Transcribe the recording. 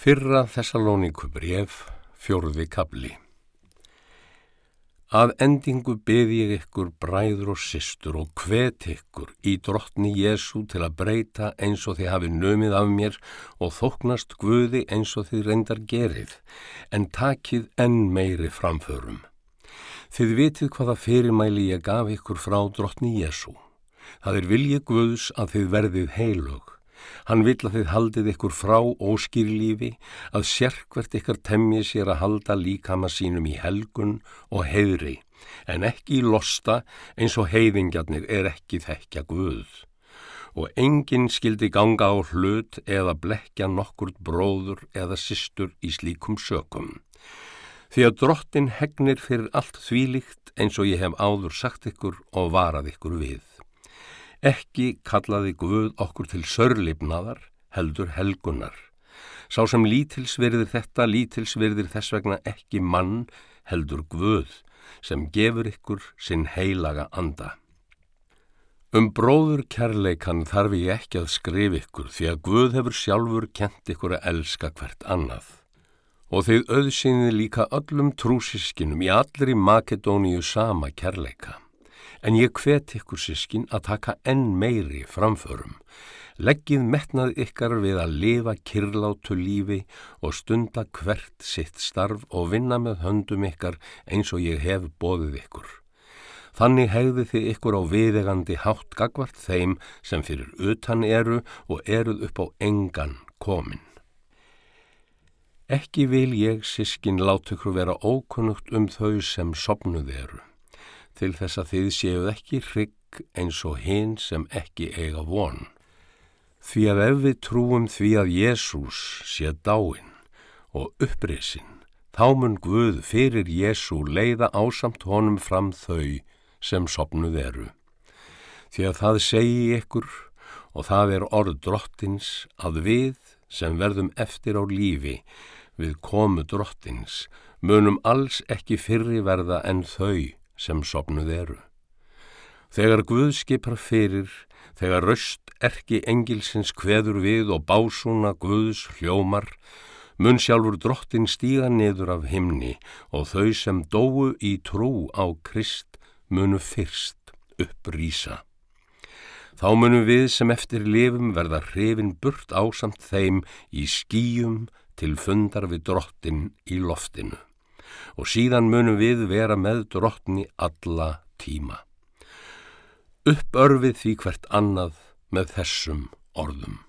Fyrra Þessalóníku bref, fjórði kabli. Að endingu beði ég ykkur bræður og systur og hvet ykkur í drottni Jésu til að breyta eins og þið hafi nömið af mér og þóknast Guði eins og þið reyndar gerið, en takið enn meiri framförum. Þið vitið hvaða fyrirmæli ég gaf ykkur frá drottni Jésu. Það er viljið Guðs að þið verðið heilug Hann vill að þið haldið ykkur frá óskýrlífi, að sérkvert ykkar temmi sér að halda líkama sínum í helgun og heiðri, en ekki í losta eins og heiðingjarnir er ekki þekkja Guð. Og enginn skildi ganga á hlut eða blekja nokkurt bróður eða systur í slíkum sökum. Því að drottin hegnir fyrir allt þvílikt eins og ég hef áður sagt ykkur og varað ykkur við. Ekki kallaði Guð okkur til sörlipnaðar, heldur helgunar. Sá sem lítilsverðir þetta, lítilsverðir þess vegna ekki mann, heldur Guð, sem gefur ykkur sinn heilaga anda. Um bróður kærleikan þarf ég ekki að skrif ykkur því að Guð hefur sjálfur kent ykkur að elska hvert annað. Og þeir auðsynni líka öllum trúsiskinum í allri Makedóníu sama kærleika en ég hvet ykkur sískin að taka enn meiri framförum. Leggið metnað ykkar við að lifa kirlátu lífi og stunda hvert sitt starf og vinna með höndum ykkar eins og ég hef bóðið ykkur. Þannig hegði þið ykkur á viðegandi hátt gagvart þeim sem fyrir utan eru og eruð upp á engan komin. Ekki vil ég sískin láta ykkur vera ókunnugt um þau sem sopnuð eru til þess að þið séuð ekki hrygg eins og hinn sem ekki eiga von. Því að ef við trúum því að Jésús sé dáin og upprisin, þá mun Guð fyrir Jésú leiða ásamt honum fram þau sem sopnuð eru. Því að það segi ykkur og það er orð drottins að við sem verðum eftir á lífi við komu drottins munum alls ekki fyrri verða en þau sem sopnuð eru. Þegar Guð skipar fyrir, þegar röst erki engilsins kveður við og básuna Guðs hljómar, mun sjálfur drottin stíga niður af himni og þau sem dóu í trú á Krist munu fyrst upprýsa. Þá munum við sem eftir lifum verða hrifin burt ásamt þeim í skýjum til fundar við drottin í loftinu og síðan munum við vera með drottni alla tíma. Uppörfið því hvert annað með þessum orðum.